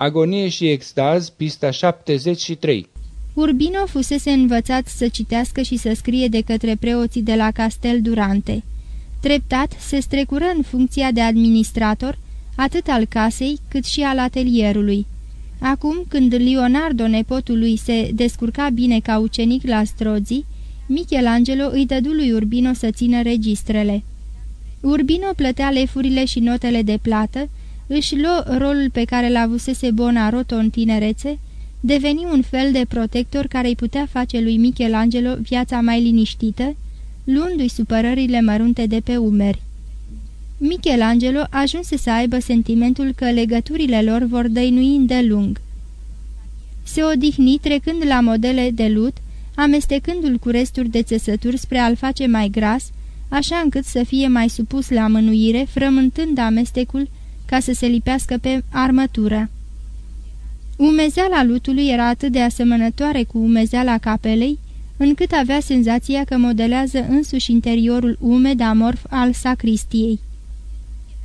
Agonie și extaz, pista 73 Urbino fusese învățat să citească și să scrie de către preoții de la Castel Durante. Treptat se strecură în funcția de administrator, atât al casei cât și al atelierului. Acum, când Leonardo, nepotul lui, se descurca bine ca ucenic la Strozzi, Michelangelo îi dădu lui Urbino să țină registrele. Urbino plătea lefurile și notele de plată, își luă rolul pe care l-avusese Bonaroto în tinerețe, deveni un fel de protector care îi putea face lui Michelangelo viața mai liniștită, luându-i supărările mărunte de pe umeri. Michelangelo ajunse să aibă sentimentul că legăturile lor vor dăinui îndelung. Se odihni trecând la modele de lut, amestecându-l cu resturi de țesături spre a-l face mai gras, așa încât să fie mai supus la mânuire, frământând amestecul ca să se lipească pe armătură. Umezeala lutului era atât de asemănătoare cu umezeala capelei, încât avea senzația că modelează însuși interiorul umed amorf al sacristiei.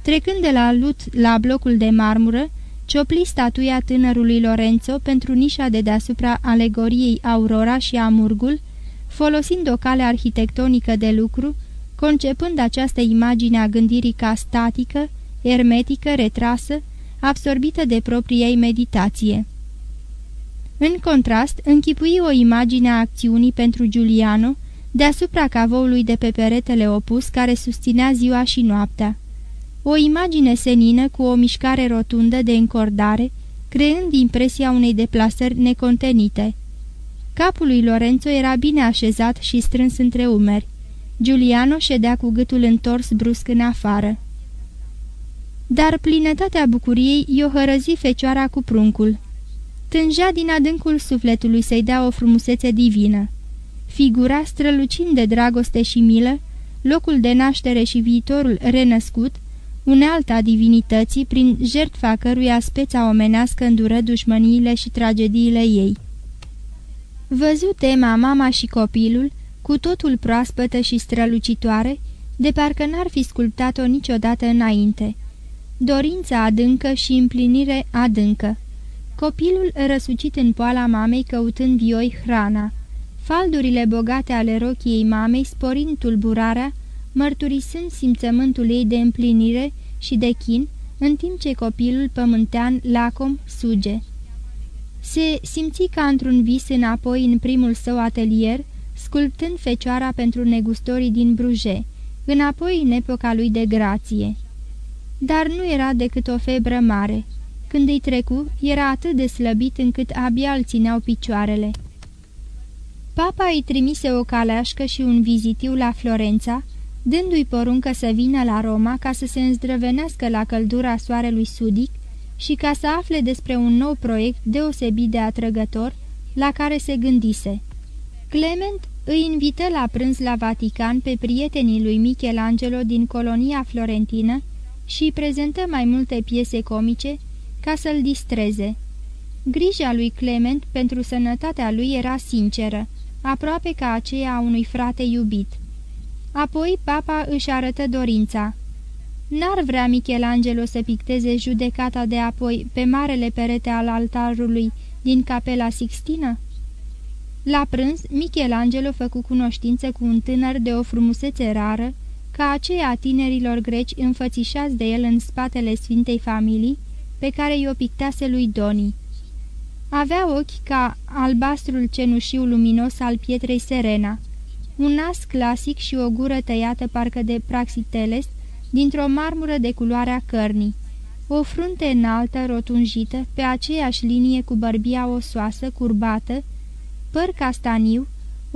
Trecând de la lut la blocul de marmură, ciopli statuia tânărului Lorenzo pentru nișa de deasupra alegoriei Aurora și Amurgul, folosind o cale arhitectonică de lucru, concepând această imagine a gândirii ca statică, ermetică, retrasă, absorbită de propria ei meditație. În contrast, închipui o imagine a acțiunii pentru Giuliano, deasupra cavoului de pe peretele opus care susținea ziua și noaptea. O imagine senină cu o mișcare rotundă de încordare, creând impresia unei deplasări necontenite. Capul lui Lorenzo era bine așezat și strâns între umeri. Giuliano ședea cu gâtul întors brusc în afară. Dar plinătatea bucuriei i-o hărăzi fecioara cu pruncul. Tângea din adâncul sufletului să-i dea o frumusețe divină. Figura, strălucind de dragoste și milă, locul de naștere și viitorul renăscut, unealta divinității, prin jertfa căruia speța omenească îndură dușmăniile și tragediile ei. Văzut tema mama și copilul, cu totul proaspătă și strălucitoare, de parcă n-ar fi sculptat-o niciodată înainte. Dorința adâncă și împlinire adâncă. Copilul răsucit în poala mamei căutând vioi hrana. Faldurile bogate ale rochiei mamei sporind tulburarea, mărturisând simțământul ei de împlinire și de chin, în timp ce copilul pământean, lacom, suge. Se simți ca într-un vis înapoi în primul său atelier, sculptând fecioara pentru negustorii din Bruje, înapoi în epoca lui de grație. Dar nu era decât o febră mare. Când îi trecu, era atât de slăbit încât abia îl țineau picioarele. Papa îi trimise o caleașcă și un vizitiu la Florența, dându-i poruncă să vină la Roma ca să se îndrăvenească la căldura soarelui sudic și ca să afle despre un nou proiect deosebit de atrăgător la care se gândise. Clement îi invită la prânz la Vatican pe prietenii lui Michelangelo din colonia florentină și îi prezentă mai multe piese comice ca să-l distreze. Grija lui Clement pentru sănătatea lui era sinceră, aproape ca aceea a unui frate iubit. Apoi papa își arătă dorința. N-ar vrea Michelangelo să picteze judecata de apoi pe marele perete al altarului din capela Sixtină? La prânz, Michelangelo făcu cunoștință cu un tânăr de o frumusețe rară, ca aceea tinerilor greci înfățișați de el în spatele Sfintei Familii, pe care i-o pictase lui Doni. Avea ochi ca albastrul cenușiu luminos al pietrei Serena, un nas clasic și o gură tăiată parcă de praxiteles, dintr-o marmură de culoarea cărnii. O frunte înaltă, rotunjită, pe aceeași linie cu bărbia osoasă, curbată, păr castaniu,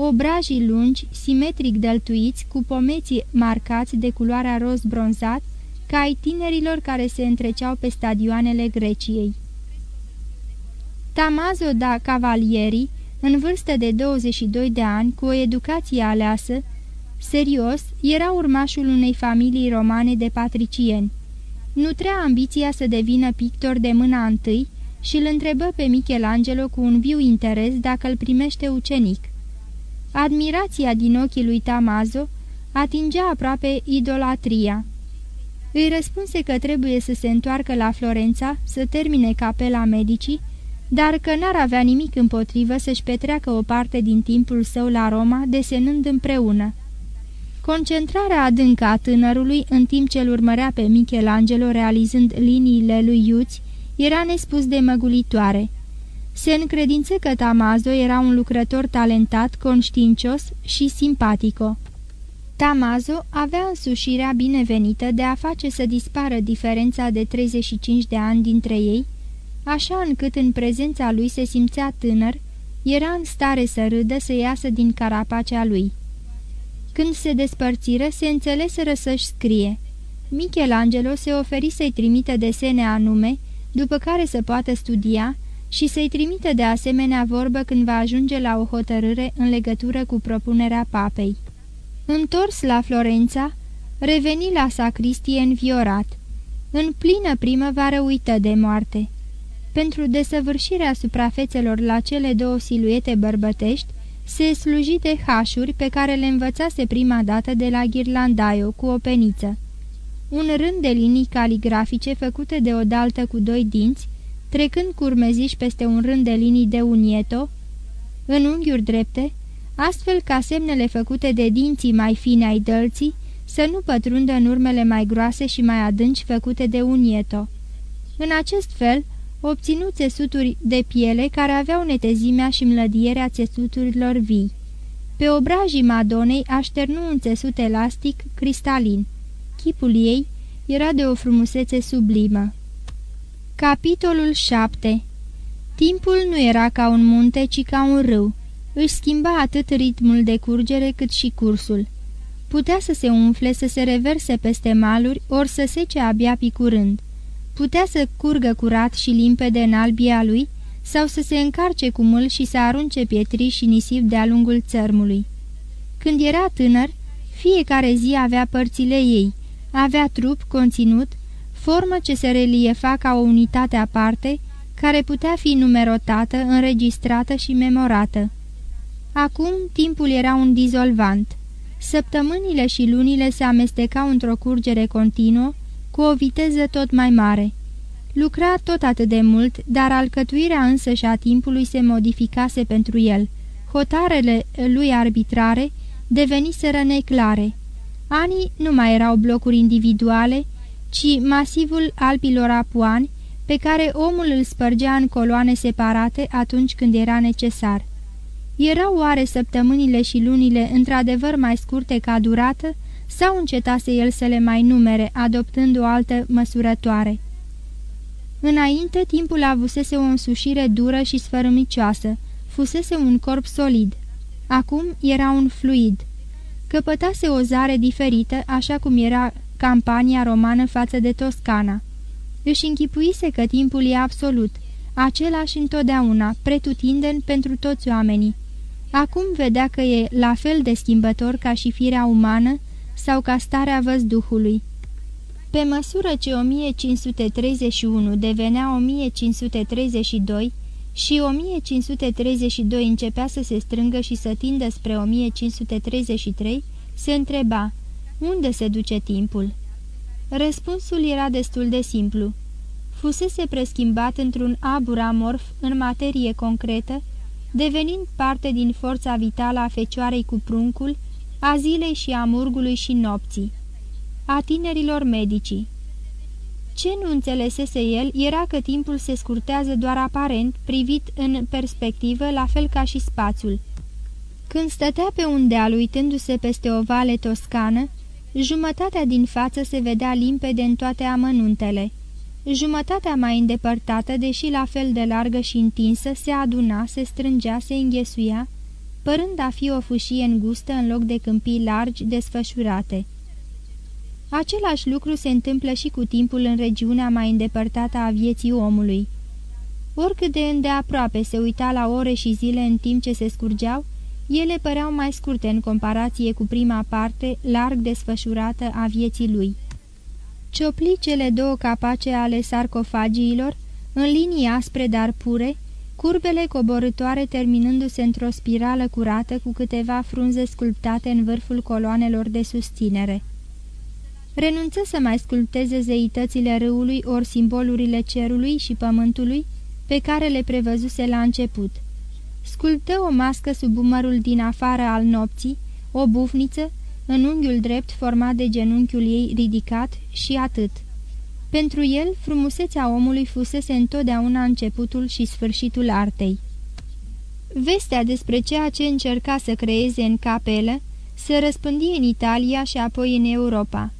obrajii lungi, simetric dăltuiți, cu pomeții marcați de culoarea roz bronzat, ca ai tinerilor care se întreceau pe stadioanele Greciei. Tamazo da Cavalieri, în vârstă de 22 de ani, cu o educație aleasă, serios, era urmașul unei familii romane de patricieni. Nutrea ambiția să devină pictor de mâna întâi și îl întrebă pe Michelangelo cu un viu interes dacă îl primește ucenic. Admirația din ochii lui Tamazo atingea aproape idolatria. Îi răspunse că trebuie să se întoarcă la Florența, să termine capela medicii, dar că n-ar avea nimic împotrivă să-și petreacă o parte din timpul său la Roma, desenând împreună. Concentrarea adâncă a tânărului, în timp ce îl urmărea pe Michelangelo realizând liniile lui Iuți, era nespus de măgulitoare. Se încredință că Tamazo era un lucrător talentat, conștiincios și simpatico. Tamazo avea însușirea binevenită de a face să dispară diferența de 35 de ani dintre ei, așa încât în prezența lui se simțea tânăr, era în stare să râdă să iasă din carapacea lui. Când se despărțiră, se înțeleseră să-și scrie. Michelangelo se oferi să-i trimită desene anume, după care să poată studia și să-i trimită de asemenea vorbă când va ajunge la o hotărâre în legătură cu propunerea papei. Întors la Florența, reveni la sacristie înviorat. În plină primăvară uită de moarte. Pentru desăvârșirea suprafețelor la cele două siluete bărbătești, se sluji de hașuri pe care le învățase prima dată de la Ghirlandaio cu o peniță. Un rând de linii caligrafice făcute de o daltă cu doi dinți, trecând cu urmeziși peste un rând de linii de unieto, în unghiuri drepte, astfel ca semnele făcute de dinții mai fine ai dălții să nu pătrundă în urmele mai groase și mai adânci făcute de unieto. În acest fel, obținut țesuturi de piele care aveau netezimea și mlădierea țesuturilor vii. Pe obrajii Madonei așternu un țesut elastic cristalin. Chipul ei era de o frumusețe sublimă. Capitolul 7 Timpul nu era ca un munte, ci ca un râu. Își schimba atât ritmul de curgere cât și cursul. Putea să se umfle, să se reverse peste maluri, ori să sece abia picurând. Putea să curgă curat și limpede în albia lui, sau să se încarce cu mâl și să arunce pietri și nisip de-a lungul țărmului. Când era tânăr, fiecare zi avea părțile ei, avea trup, conținut, formă ce se reliefa ca o unitate aparte, care putea fi numerotată, înregistrată și memorată. Acum timpul era un dizolvant. Săptămânile și lunile se amestecau într-o curgere continuă, cu o viteză tot mai mare. Lucra tot atât de mult, dar alcătuirea însă și a timpului se modificase pentru el. Hotarele lui arbitrare deveniseră neclare. Anii nu mai erau blocuri individuale, ci masivul alpilor apuani, pe care omul îl spărgea în coloane separate atunci când era necesar. Erau oare săptămânile și lunile într-adevăr mai scurte ca durată, sau încetase el să le mai numere, adoptând o altă măsurătoare? Înainte, timpul avusese o însușire dură și sfărâmicioasă, fusese un corp solid. Acum era un fluid. Căpătase o zare diferită, așa cum era campania romană față de Toscana. Își închipuise că timpul e absolut, același întotdeauna, pretutindeni pentru toți oamenii. Acum vedea că e la fel de schimbător ca și firea umană sau ca starea văzduhului. Pe măsură ce 1531 devenea 1532 și 1532 începea să se strângă și să tindă spre 1533, se întreba, unde se duce timpul? Răspunsul era destul de simplu. Fusese preschimbat într-un abur amorf în materie concretă, devenind parte din forța vitală a fecioarei cu pruncul, a zilei și a murgului și nopții, a tinerilor medicii. Ce nu înțelesese el era că timpul se scurtează doar aparent, privit în perspectivă, la fel ca și spațiul. Când stătea pe un deal uitându-se peste o vale toscană, jumătatea din față se vedea limpede în toate amănuntele. Jumătatea mai îndepărtată, deși la fel de largă și întinsă, se aduna, se strângea, se înghesuia, părând a fi o fâșie îngustă în loc de câmpii largi desfășurate. Același lucru se întâmplă și cu timpul în regiunea mai îndepărtată a vieții omului. Oricât de îndeaproape se uita la ore și zile în timp ce se scurgeau, ele păreau mai scurte în comparație cu prima parte, larg desfășurată a vieții lui. Ciopli cele două capace ale sarcofagiilor, în linii aspre dar pure, curbele coborătoare terminându-se într-o spirală curată cu câteva frunze sculptate în vârful coloanelor de susținere. renunță să mai sculpteze zeitățile râului ori simbolurile cerului și pământului pe care le prevăzuse la început. Sculptă o mască sub umărul din afară al nopții, o bufniță, în unghiul drept format de genunchiul ei ridicat și atât. Pentru el, frumusețea omului fusese întotdeauna începutul și sfârșitul artei. Vestea despre ceea ce încerca să creeze în capelă se răspândi în Italia și apoi în Europa.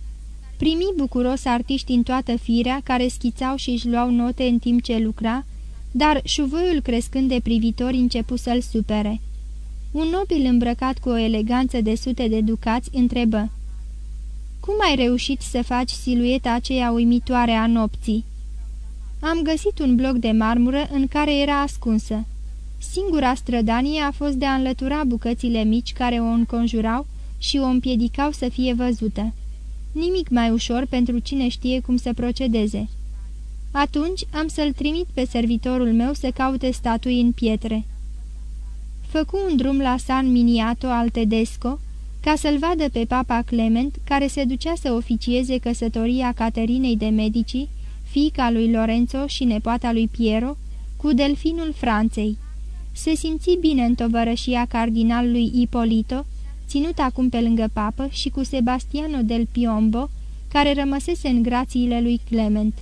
Primi bucuros artiști în toată firea care schițau și își luau note în timp ce lucra, dar șuvăiul crescând de privitori începu să-l supere. Un nobil îmbrăcat cu o eleganță de sute de ducați întrebă Cum ai reușit să faci silueta aceea uimitoare a nopții?" Am găsit un bloc de marmură în care era ascunsă. Singura strădanie a fost de a înlătura bucățile mici care o înconjurau și o împiedicau să fie văzută. Nimic mai ușor pentru cine știe cum să procedeze. Atunci am să-l trimit pe servitorul meu să caute statui în pietre. Făcu un drum la San Miniato al Tedesco ca să-l vadă pe papa Clement, care se ducea să oficieze căsătoria Caterinei de Medici, fiica lui Lorenzo și nepoata lui Piero, cu delfinul Franței. Se simți bine în tovărășia cardinalului Ipolito, ținut acum pe lângă papă, și cu Sebastiano del Piombo, care rămăsese în grațiile lui Clement.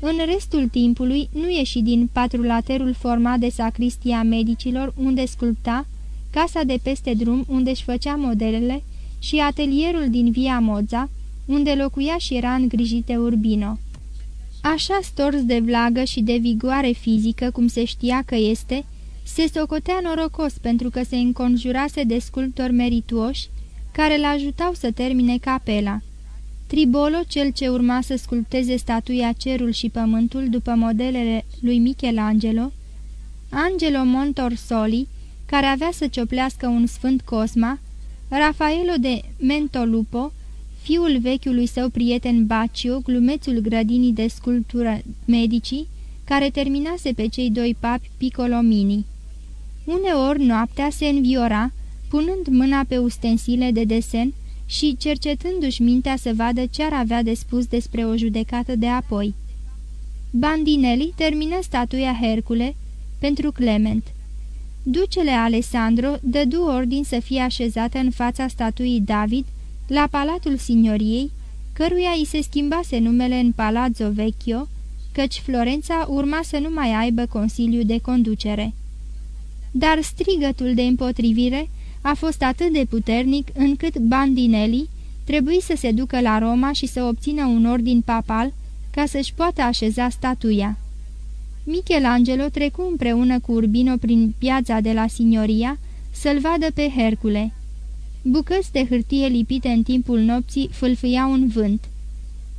În restul timpului nu ieși din patrulaterul format de sacristia medicilor unde sculpta, casa de peste drum unde își făcea modelele și atelierul din Via Moza, unde locuia și era îngrijite Urbino. Așa stors de vlagă și de vigoare fizică, cum se știa că este, se socotea norocos pentru că se înconjurase de sculptori merituoși care l-ajutau să termine capela. Tribolo, cel ce urma să sculpteze statuia Cerul și Pământul după modelele lui Michelangelo, Angelo Montorsoli, care avea să cioplească un sfânt Cosma, Rafaelo de Mentolupo, fiul vechiului său prieten Baccio, glumețul grădinii de sculptură medicii, care terminase pe cei doi papi Piccolomini. Uneori noaptea se înviora, punând mâna pe ustensile de desen și cercetându-și mintea să vadă ce ar avea de spus despre o judecată de apoi. Bandinelli termină statuia Hercule pentru Clement. Ducele Alessandro dădu ordin să fie așezată în fața statuii David la Palatul Signoriei, căruia îi se schimbase numele în Palazzo Vecchio, căci Florența urma să nu mai aibă consiliu de conducere. Dar strigătul de împotrivire a fost atât de puternic încât Bandinelli trebuie să se ducă la Roma și să obțină un ordin papal ca să-și poată așeza statuia. Michelangelo trecu împreună cu Urbino prin piața de la Signoria să-l vadă pe Hercule. Bucăți de hârtie lipite în timpul nopții fâlfâiau un vânt.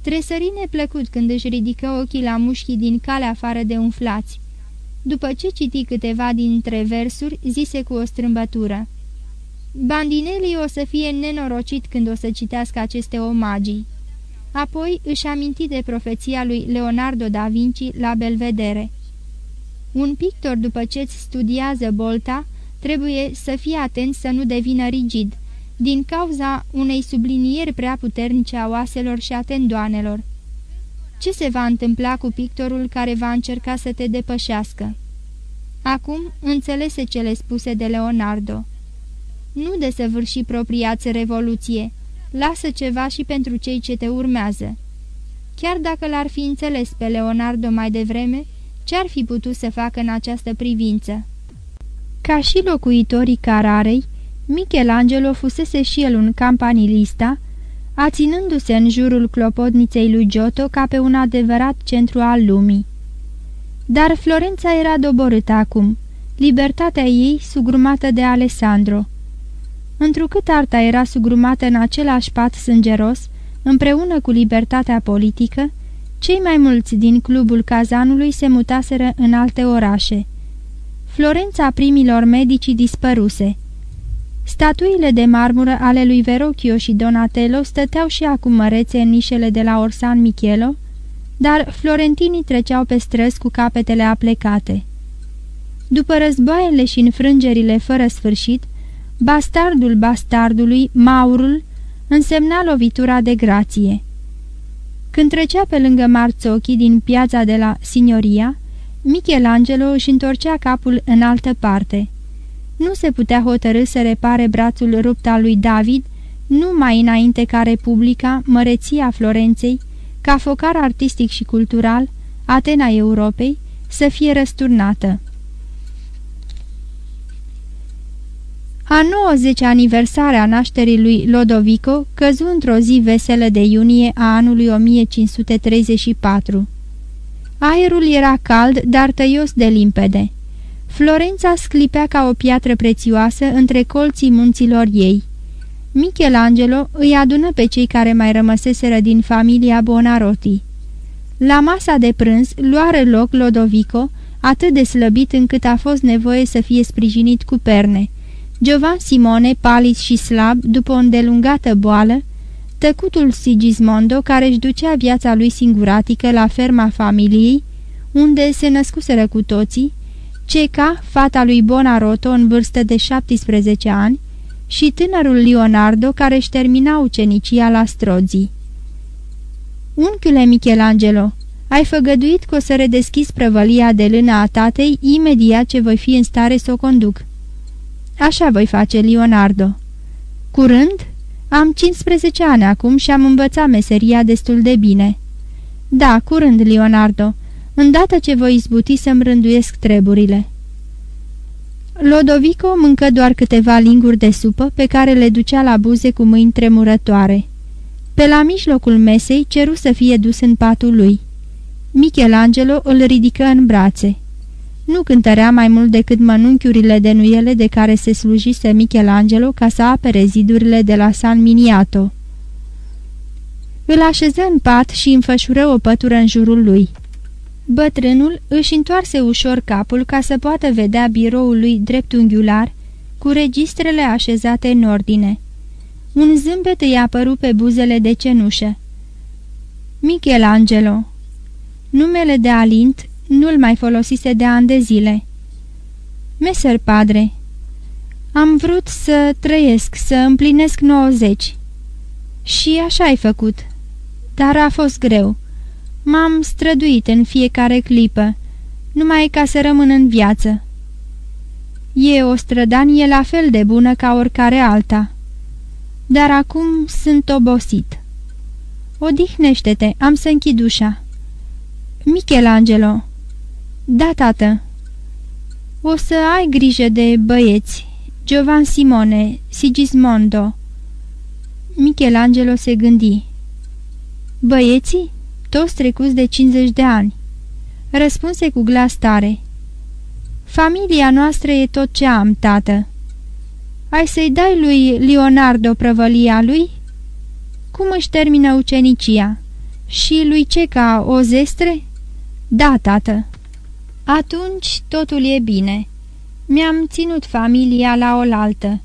Tresări neplăcut când își ridică ochii la mușchii din calea afară de umflați. După ce citi câteva dintre versuri, zise cu o strâmbătură. Bandinelli o să fie nenorocit când o să citească aceste omagii. Apoi își aminti de profeția lui Leonardo da Vinci la Belvedere. Un pictor după ce studiază bolta trebuie să fie atent să nu devină rigid, din cauza unei sublinieri prea puternice a oaselor și a tendoanelor. Ce se va întâmpla cu pictorul care va încerca să te depășească? Acum înțelese cele spuse de Leonardo. Nu desăvârși propriață revoluție, lasă ceva și pentru cei ce te urmează. Chiar dacă l-ar fi înțeles pe Leonardo mai devreme, ce-ar fi putut să facă în această privință? Ca și locuitorii Cararei, Michelangelo fusese și el un campanilista, aținându-se în jurul clopotniței lui Giotto ca pe un adevărat centru al lumii. Dar Florența era doborâtă acum, libertatea ei sugrumată de Alessandro. Întrucât arta era sugrumată în același pat sângeros, împreună cu libertatea politică, cei mai mulți din clubul cazanului se mutaseră în alte orașe. Florența primilor medici dispăruse. Statuile de marmură ale lui Verocchio și Donatello stăteau și acum mărețe în nișele de la Orsan Michelo, dar florentinii treceau pe străzi cu capetele aplecate. După războaiele și înfrângerile fără sfârșit, bastardul bastardului, Maurul, însemna lovitura de grație. Când trecea pe lângă Marțochi din piața de la Signoria, Michelangelo își întorcea capul în altă parte. Nu se putea hotărâ să repare brațul rupt al lui David, numai înainte ca Republica, măreția Florenței, ca focar artistic și cultural, Atena Europei, să fie răsturnată. A 90 aniversare a nașterii lui Lodovico căzu într-o zi veselă de iunie a anului 1534. Aerul era cald, dar tăios de limpede. Florența sclipea ca o piatră prețioasă între colții munților ei. Michelangelo îi adună pe cei care mai rămăseseră din familia Bonarotti. La masa de prânz luară loc Lodovico, atât de slăbit încât a fost nevoie să fie sprijinit cu perne. Giovan Simone, palid și slab, după o îndelungată boală, tăcutul Sigismondo, care își ducea viața lui singuratică la ferma familiei, unde se născuseră cu toții, Ceca, fata lui Bonaroto în vârstă de 17 ani, și tânărul Leonardo, care își termina ucenicia la Strozii. Unchiule Michelangelo, ai făgăduit că o să redeschizi prăvălia de lână a tatei imediat ce voi fi în stare să o conduc. Așa voi face, Leonardo. Curând? Am 15 ani acum și am învățat meseria destul de bine. Da, curând, Leonardo, îndată ce voi izbuti să-mi rânduiesc treburile. Lodovico mâncă doar câteva linguri de supă pe care le ducea la buze cu mâini tremurătoare. Pe la mijlocul mesei ceru să fie dus în patul lui. Michelangelo îl ridică în brațe. Nu cântărea mai mult decât mănunchiurile de nuiele de care se slujise Michelangelo ca să apere zidurile de la San Miniato. Îl așeză în pat și înfășură o pătură în jurul lui. Bătrânul își întoarse ușor capul ca să poată vedea biroul lui dreptunghiular, cu registrele așezate în ordine. Un zâmbet îi apăru pe buzele de cenușă. Michelangelo Numele de Alint nu-l mai folosise de ani de zile. Meser padre, am vrut să trăiesc, să împlinesc 90. Și așa ai făcut. Dar a fost greu. M-am străduit în fiecare clipă, numai ca să rămân în viață. E o strădanie la fel de bună ca oricare alta. Dar acum sunt obosit. Odihnește-te, am să închid ușa. Michelangelo Da, tată. O să ai grijă de băieți. Giovan Simone, Sigismondo. Michelangelo se gândi. Băieții? toți trecuți de 50 de ani. Răspunse cu glas tare. Familia noastră e tot ce am, tată. Ai să-i dai lui Leonardo prăvălia lui? Cum își termină ucenicia? Și lui Ceca o zestre? Da, tată. Atunci totul e bine. Mi-am ținut familia la oaltă.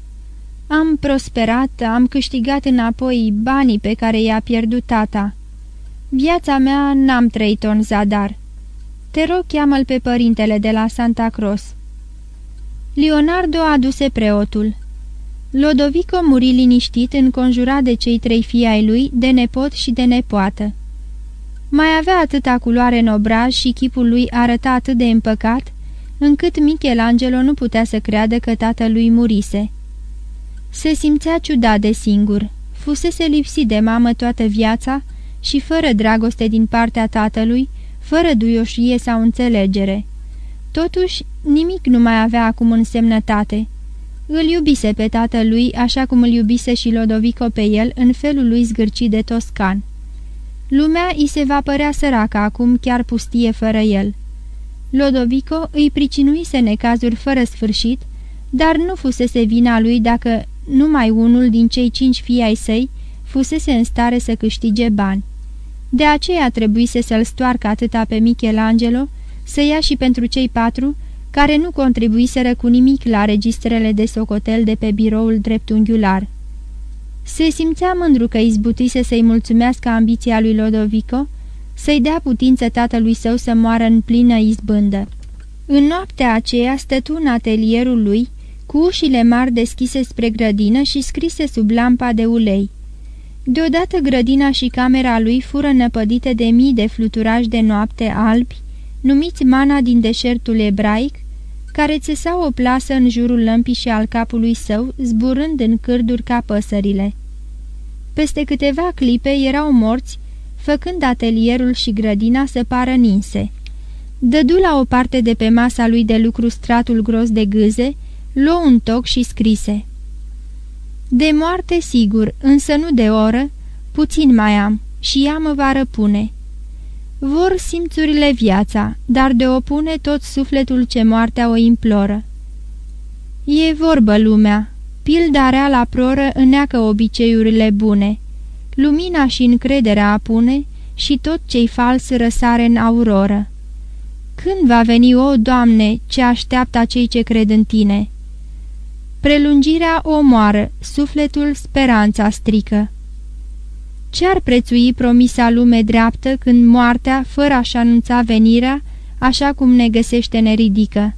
Am prosperat, am câștigat înapoi banii pe care i-a pierdut tata. Viața mea n-am trăit-o în zadar. Te rog, cheamă-l pe părintele de la Santa Cross. Leonardo aduse preotul. Lodovico muri liniștit, înconjurat de cei trei fii ai lui, de nepot și de nepoată. Mai avea atâta culoare în obraj și chipul lui arăta atât de împăcat, încât Michelangelo nu putea să creadă că tatălui murise. Se simțea ciudat de singur, fusese lipsit de mamă toată viața, și fără dragoste din partea tatălui, fără duioșie sau înțelegere. Totuși, nimic nu mai avea acum însemnătate. Îl iubise pe tatălui așa cum îl iubise și Lodovico pe el în felul lui zgârcit de toscan. Lumea îi se va părea săracă acum chiar pustie fără el. Lodovico îi pricinuise necazuri fără sfârșit, dar nu fusese vina lui dacă numai unul din cei cinci fii ai săi fusese în stare să câștige bani. De aceea trebuise să-l stoarcă atâta pe Michelangelo, să ia și pentru cei patru, care nu contribuiseră cu nimic la registrele de socotel de pe biroul dreptunghiular. Se simțea mândru că izbutise să-i mulțumească ambiția lui Lodovico, să-i dea putință tatălui său să moară în plină izbândă. În noaptea aceea stătu în atelierul lui, cu ușile mari deschise spre grădină și scrise sub lampa de ulei. Deodată grădina și camera lui fură năpădite de mii de fluturași de noapte albi, numiți mana din deșertul ebraic, care țesau o plasă în jurul lămpii și al capului său, zburând în cârduri ca păsările. Peste câteva clipe erau morți, făcând atelierul și grădina să pară ninse. Dădu la o parte de pe masa lui de lucru stratul gros de gâze, luă un toc și scrise De moarte sigur, însă nu de oră, puțin mai am și ea mă va răpune. Vor simțurile viața, dar de opune tot sufletul ce moartea o imploră. E vorbă lumea, pilda rea la proră îneacă obiceiurile bune, lumina și încrederea apune și tot ce-i fals răsare în auroră. Când va veni, o, Doamne, ce așteaptă cei ce cred în Tine?" Prelungirea o moară, sufletul speranța strică. Ce-ar prețui promisa lume dreaptă când moartea, fără a-și anunța venirea, așa cum ne găsește neridică?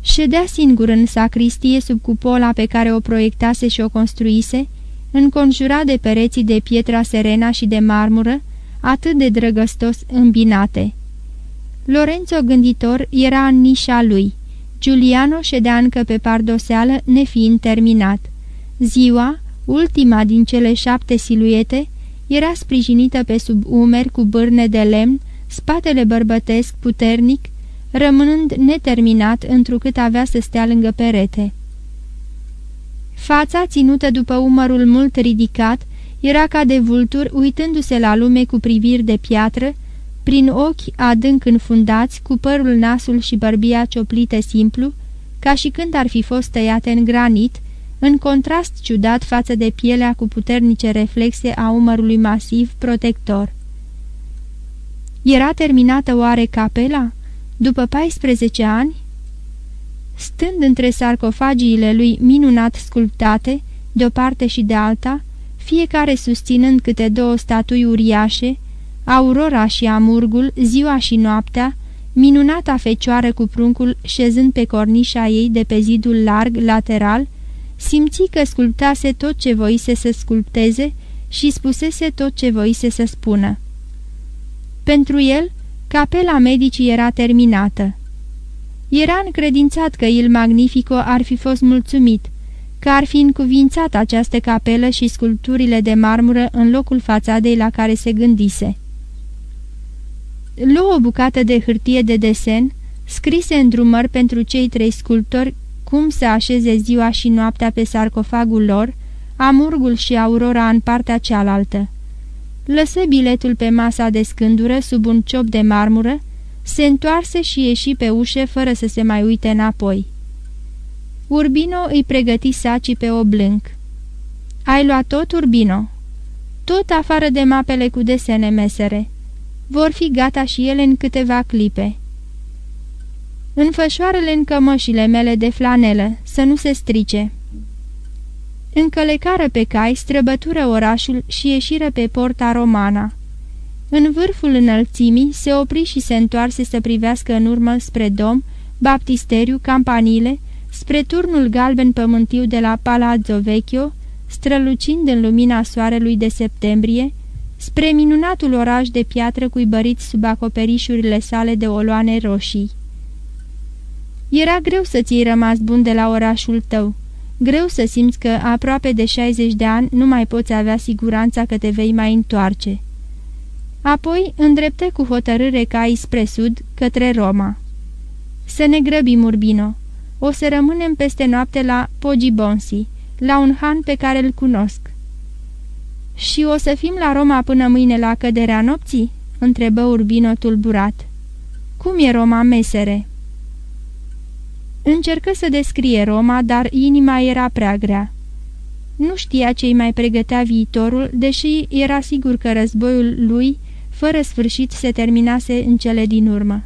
Ședea singur în sacristie sub cupola pe care o proiectase și o construise, înconjurat de pereții de pietra serena și de marmură, atât de drăgăstos îmbinate. Lorenzo gânditor era în nișa lui. Giuliano ședea încă pe pardoseală, nefiind terminat. Ziua, ultima din cele șapte siluete, era sprijinită pe sub umeri cu bârne de lemn, spatele bărbătesc puternic, rămânând neterminat întrucât avea să stea lângă perete. Fața, ținută după umărul mult ridicat, era ca de vultur uitându-se la lume cu priviri de piatră, prin ochi adânc înfundați, cu părul nasul și bărbia cioplite simplu, ca și când ar fi fost tăiate în granit, în contrast ciudat față de pielea cu puternice reflexe a umărului masiv protector. Era terminată oare capela? După 14 ani? Stând între sarcofagiile lui minunat sculptate, de o parte și de alta, fiecare susținând câte două statui uriașe, Aurora și Amurgul, ziua și noaptea, minunata fecioară cu pruncul șezând pe cornișa ei de pe zidul larg lateral, simți că sculptase tot ce voise să sculpteze și spusese tot ce voise să spună. Pentru el, capela medicii era terminată. Era încredințat că il Magnifico ar fi fost mulțumit, că ar fi încuvințat această capelă și sculpturile de marmură în locul fațadei la care se gândise. Luă o bucată de hârtie de desen, scrise în drumări pentru cei trei sculptori cum să așeze ziua și noaptea pe sarcofagul lor, Amurgul și Aurora în partea cealaltă. Lăsă biletul pe masa de scândură sub un ciop de marmură, se întoarse și ieși pe ușe fără să se mai uite înapoi. Urbino îi pregăti sacii pe oblânc. Ai luat tot, Urbino?" Tot afară de mapele cu desene mesere. Vor fi gata și ele în câteva clipe." Înfășoarele în cămășile mele de flanelă, să nu se strice." Încălecară pe cai, străbătură orașul și ieșiră pe porta romana. În vârful înălțimii se opri și se întoarse să privească în urmă spre dom, baptisteriu, campanile, spre turnul galben pământiu de la Palazzo Vecchio, strălucind în lumina soarelui de septembrie, spre minunatul oraș de piatră cuibărit sub acoperișurile sale de oloane roșii. Era greu să ți-i rămas bun de la orașul tău, greu să simți că aproape de 60 de ani nu mai poți avea siguranța că te vei mai întoarce. Apoi îndrepte cu hotărâre cai spre sud, către Roma. Să ne grăbim, Urbino. O să rămânem peste noapte la Pogibonsi, la un han pe care îl cunosc. Și o să fim la Roma până mâine la căderea nopții?" întrebă Urbino tulburat. Cum e Roma, mesere?" Încercă să descrie Roma, dar inima era prea grea. Nu știa ce-i mai pregătea viitorul, deși era sigur că războiul lui fără sfârșit se terminase în cele din urmă.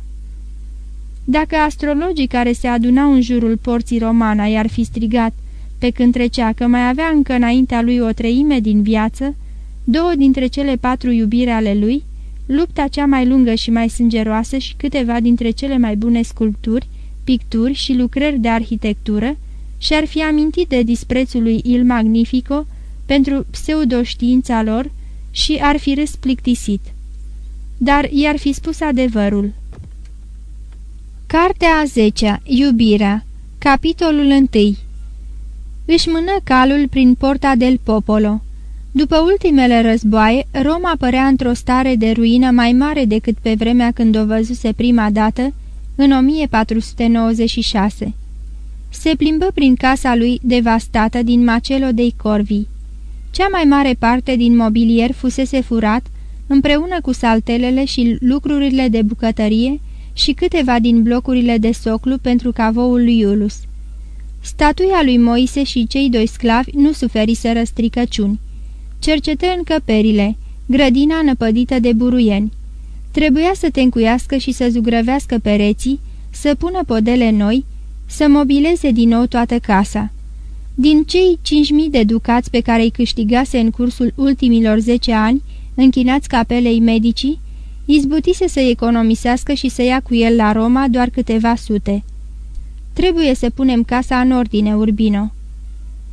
Dacă astrologii care se adunau în jurul porții romana i-ar fi strigat, pe când trecea că mai avea încă înaintea lui o treime din viață, două dintre cele patru iubire ale lui, lupta cea mai lungă și mai sângeroasă și câteva dintre cele mai bune sculpturi, picturi și lucrări de arhitectură, și-ar fi amintit de disprețul lui Il Magnifico, pentru pseudoștiința lor și ar fi râs plictisit. Dar i-ar fi spus adevărul. Cartea a zecea, Iubirea, capitolul întâi Își mână calul prin porta del Popolo. După ultimele războaie, Roma părea într-o stare de ruină mai mare decât pe vremea când o văzuse prima dată, în 1496. Se plimbă prin casa lui devastată din Macelo dei Corvi. Cea mai mare parte din mobilier fusese furat, împreună cu saltelele și lucrurile de bucătărie și câteva din blocurile de soclu pentru cavoul lui Iulus. Statuia lui Moise și cei doi sclavi nu suferiseră stricăciuni. Cercetă încăperile, grădina năpădită de buruieni. Trebuia să te încuiască și să zugrăvească pereții, să pună podele noi, să mobileze din nou toată casa. Din cei 5.000 de ducați pe care îi câștigase în cursul ultimilor 10 ani, închinați capelei medicii, izbutise să economisească și să ia cu el la Roma doar câteva sute. Trebuie să punem casa în ordine, Urbino.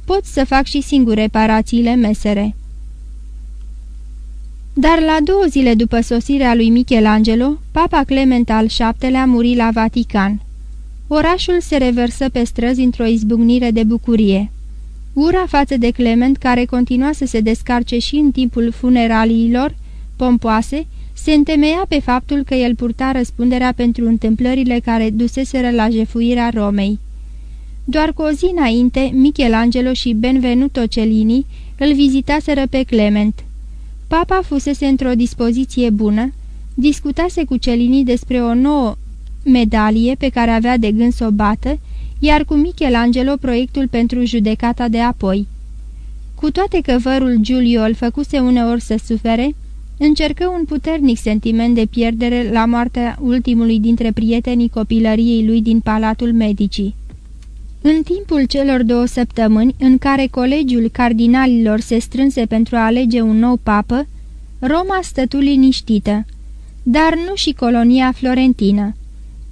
Pot să fac și singur reparațiile mesere. Dar la două zile după sosirea lui Michelangelo, Papa Clement al VII-lea muri la Vatican. Orașul se reversă pe străzi într-o izbucnire de bucurie. Ura față de Clement, care continua să se descarce și în timpul funeraliilor pompoase, se întemeia pe faptul că el purta răspunderea pentru întâmplările care duseseră la jefuirea Romei. Doar cu o zi înainte, Michelangelo și Benvenuto Cellini îl vizitaseră pe Clement. Papa fusese într-o dispoziție bună, discutase cu Cellini despre o nouă medalie pe care avea de gând să o bată, iar cu Michelangelo proiectul pentru judecata de apoi. Cu toate că vărul Giulio îl făcuse uneori să sufere, încercă un puternic sentiment de pierdere la moartea ultimului dintre prietenii copilăriei lui din Palatul Medicii. În timpul celor două săptămâni în care colegiul cardinalilor se strânse pentru a alege un nou papă, Roma stătu liniștită, dar nu și colonia florentină.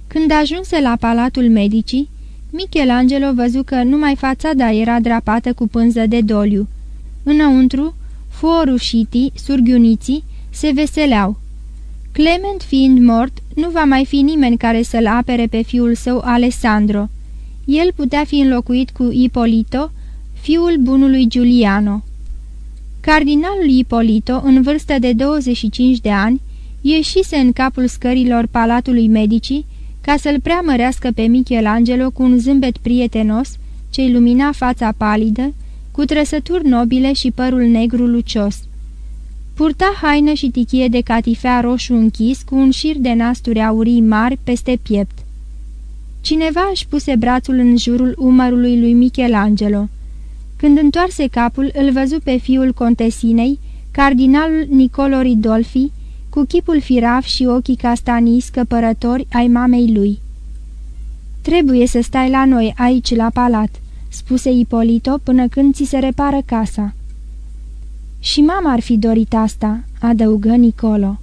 Când ajunse la Palatul Medicii, Michelangelo văzu că numai fațada era drapată cu pânză de doliu. Înăuntru, fuorușitii, surghiuniții, se veseleau. Clement fiind mort, nu va mai fi nimeni care să-l apere pe fiul său Alessandro. El putea fi înlocuit cu Ipolito, fiul bunului Giuliano. Cardinalul Ipolito, în vârstă de 25 de ani, ieșise în capul scărilor Palatului Medicii ca să-l preamărească pe Michelangelo cu un zâmbet prietenos ce-i lumina fața palidă, cu trăsături nobile și părul negru lucios. Purta haină și tichie de catifea roșu închis cu un șir de nasturi aurii mari peste piept. Cineva își puse brațul în jurul umărului lui Michelangelo. Când întoarse capul, îl văzu pe fiul contesinei, cardinalul Nicolo Ridolfi, cu chipul firav și ochii castanii scăpărători ai mamei lui. Trebuie să stai la noi, aici, la palat," spuse Ipolito până când ți se repară casa." Și mama ar fi dorit asta," adăugă Nicolo.